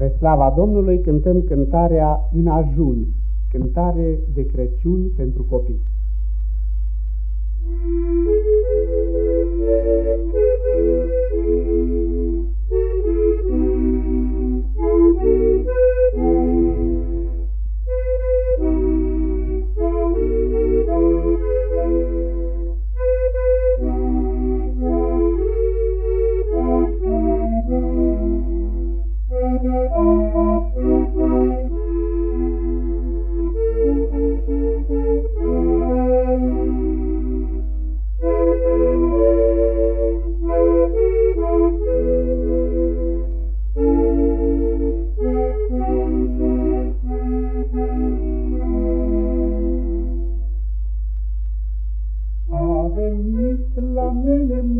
Spre slava Domnului cântăm cântarea În ajun, cântare de Crăciun pentru copii.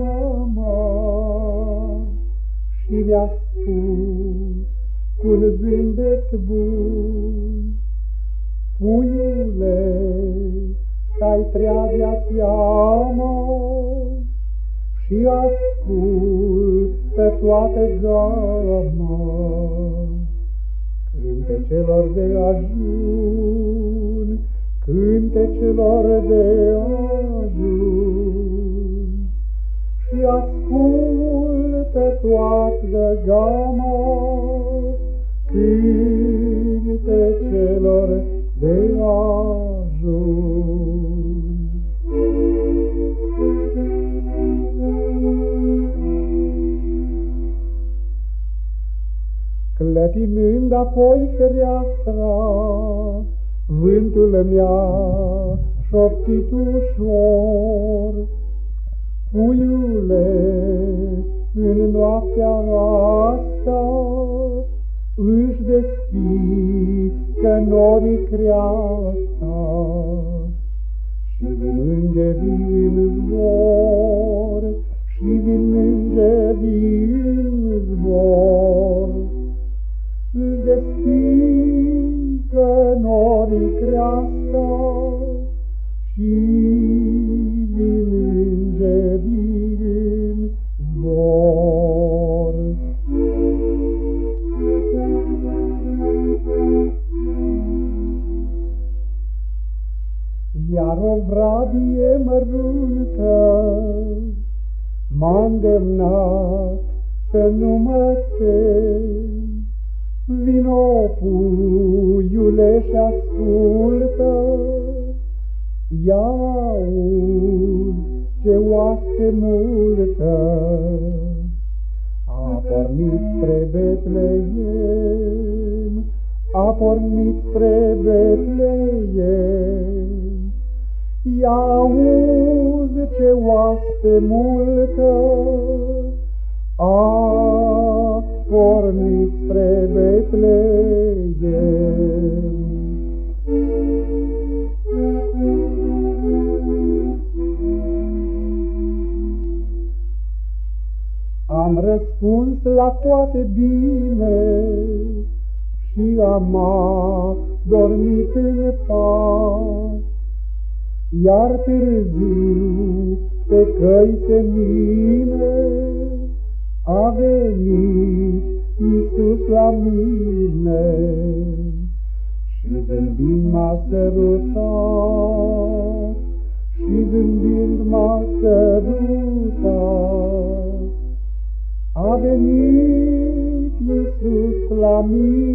Mine mama. Și mi-a spus cu un zâmbet bun, Puiule, stai treabia seama și ascultă toate gama. Cântecelor de ajun, cântecelor de ajun toată gama celor de ajun. Clătinând apoi fereastra, vântul mi-a șoptit ușor, Puiule, în noaptea asta își despică norii creasta și vin îngerii în zbor, și vin o vrabie măruntă m-a îndemnat să nu mă tem. Vino, puiule, și ascultă, ia auz ce oaste multă. A pornit spre Betleem, a pornit spre Betleem, I-auz ce oaste multă a pornit spre Betleem. Am răspuns la toate bine și am dormit în pas. Iar târziu pe căi mine a venit Iisus la mine și zâmbind m-a sărutat, și zâmbind m-a sărutat. A venit Iisus la mine